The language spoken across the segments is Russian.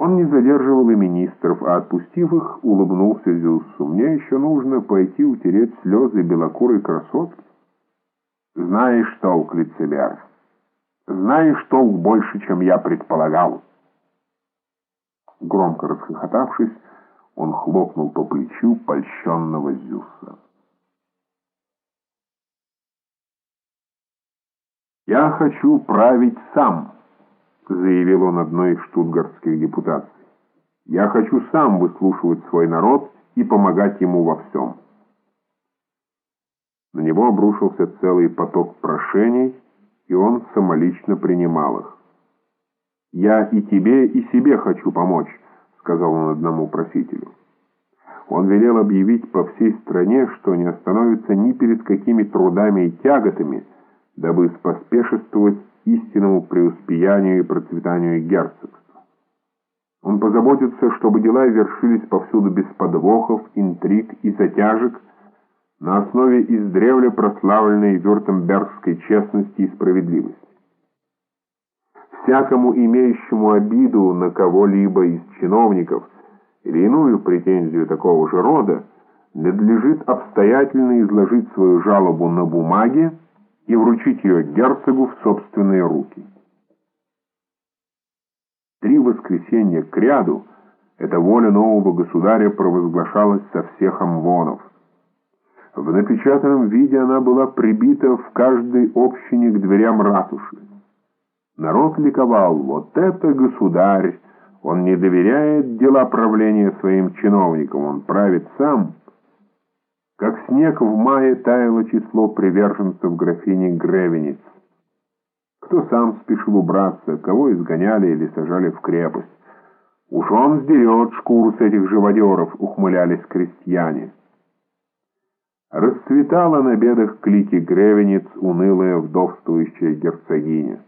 Он не задерживал и министров, а отпустив их, улыбнулся Зюссу. «Мне еще нужно пойти утереть слезы белокурой красотки». «Знаешь толк, лицемер, знаешь толк больше, чем я предполагал». Громко расхохотавшись, он хлопнул по плечу польщенного Зюса. «Я хочу править сам», — заявил он одной из штутгартских депутаций. «Я хочу сам выслушивать свой народ и помогать ему во всем». На него обрушился целый поток прошений, и он самолично принимал их. «Я и тебе, и себе хочу помочь», — сказал он одному просителю. Он велел объявить по всей стране, что не остановится ни перед какими трудами и тяготами, дабы споспешествовать истинному преуспеянию и процветанию герцогства. Он позаботится, чтобы дела вершились повсюду без подвохов, интриг и затяжек, на основе издревле прославленной вюртембергской честности и справедливости. Всякому имеющему обиду на кого-либо из чиновников или иную претензию такого же рода, надлежит обстоятельно изложить свою жалобу на бумаге и вручить ее герцогу в собственные руки. Три воскресенья к ряду эта воля нового государя провозглашалась со всех амвонов. В напечатанном виде она была прибита в каждой общине к дверям ратуши. Народ ликовал, вот это государь! Он не доверяет дела правления своим чиновникам, он правит сам. Как снег в мае таяло число приверженцев графини Гревениц. Кто сам спешил убраться, кого изгоняли или сажали в крепость. «Уж он сдерет шкуру с этих живодеров», — ухмылялись крестьяне. Расцветала на бедах клики Гревениц унылая вдовствующая герцогиня.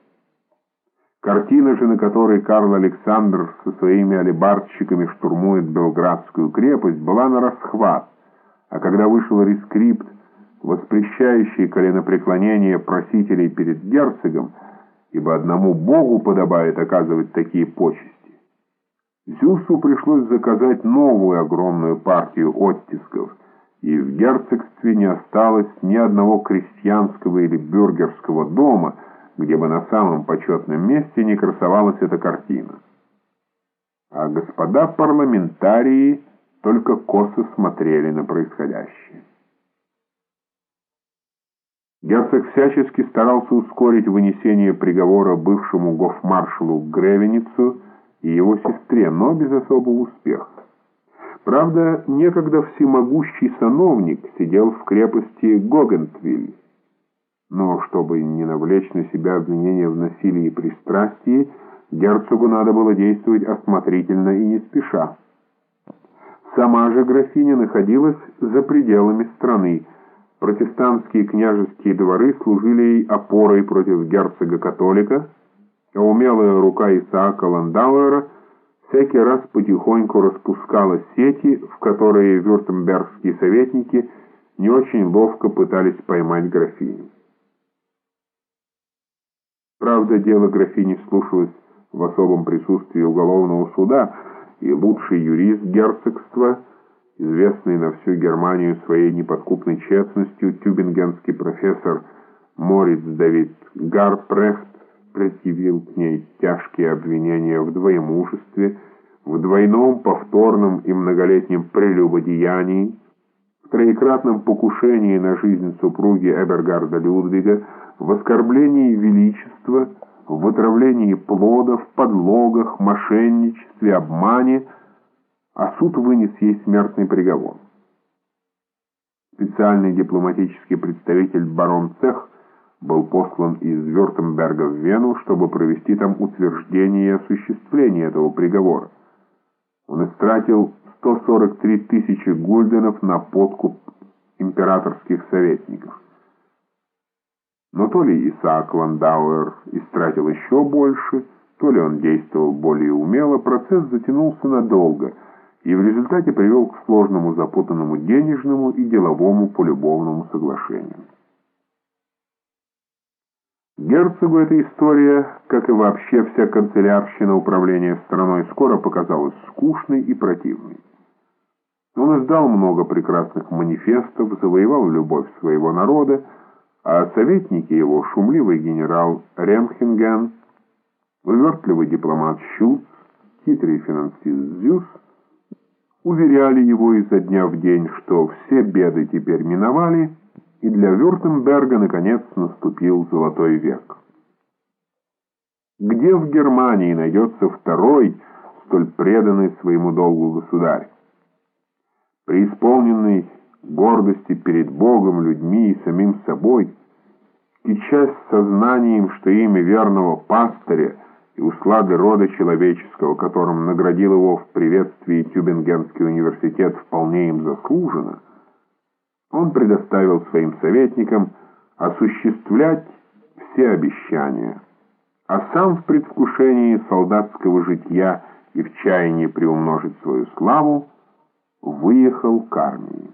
Картина же, на которой Карл Александр со своими алибардщиками штурмует Белградскую крепость, была на расхват, а когда вышел рескрипт, воспрещающий коленопреклонение просителей перед герцогом, ибо одному Богу подобает оказывать такие почести, Зюсу пришлось заказать новую огромную партию оттисков, и в герцогстве не осталось ни одного крестьянского или бюргерского дома, где бы на самом почетном месте не красовалась эта картина. А господа парламентарии только косо смотрели на происходящее. Герцог всячески старался ускорить вынесение приговора бывшему гофмаршалу Гревеницу и его сестре, но без особого успеха. Правда, некогда всемогущий сановник сидел в крепости Гогентвиль, но чтобы не навлечь на себя обвинения в насилии и пристрастии, герцогу надо было действовать осмотрительно и не спеша. Сама же графиня находилась за пределами страны. Протестантские княжеские дворы служили ей опорой против герцога-католика, а умелая рука Исаака Ландауэра всякий раз потихоньку распускала сети, в которые вюртембергские советники не очень ловко пытались поймать графиню. Правда, дело графини слушалось в особом присутствии уголовного суда, и лучший юрист герцогства, известный на всю Германию своей неподкупной честностью, тюбингенский профессор Мориц Давид Гарпрехт, предъявил к ней тяжкие обвинения в двоемужестве, в двойном повторном и многолетнем прелюбодеянии, в троекратном покушении на жизнь супруги Эбергарда Людвига, в оскорблении величества, в отравлении плодов, подлогах, мошенничестве, обмане, а суд вынес ей смертный приговор. Специальный дипломатический представитель барон Цех был послан из Вюртемберга в Вену, чтобы провести там утверждение и осуществление этого приговора. Он истратил 143 тысячи гульденов на подкуп императорских советников. Но то ли Исаак Ландауэр истратил еще больше, то ли он действовал более умело, процесс затянулся надолго и в результате привел к сложному запутанному денежному и деловому полюбовному соглашению. Герцогу эта история, как и вообще вся канцелярщина управления страной, скоро показалась скучной и противной. Он издал много прекрасных манифестов, завоевал любовь своего народа, а советники его, шумливый генерал Ремхенген, увертливый дипломат Щуц, хитрый финансист Зюс, уверяли его изо дня в день, что все беды теперь миновали, и для Вюртемберга наконец наступил золотой век. Где в Германии найдется второй, столь преданный своему долгу государь? Преисполненный гордости перед Богом, людьми и самим собой, и часть сознанием, что имя верного пастыря и услады рода человеческого, которым наградил его в приветствии Тюбингенский университет, вполне им заслужено, он предоставил своим советникам осуществлять все обещания, а сам в предвкушении солдатского житья и в чаянии приумножить свою славу выехал к армии.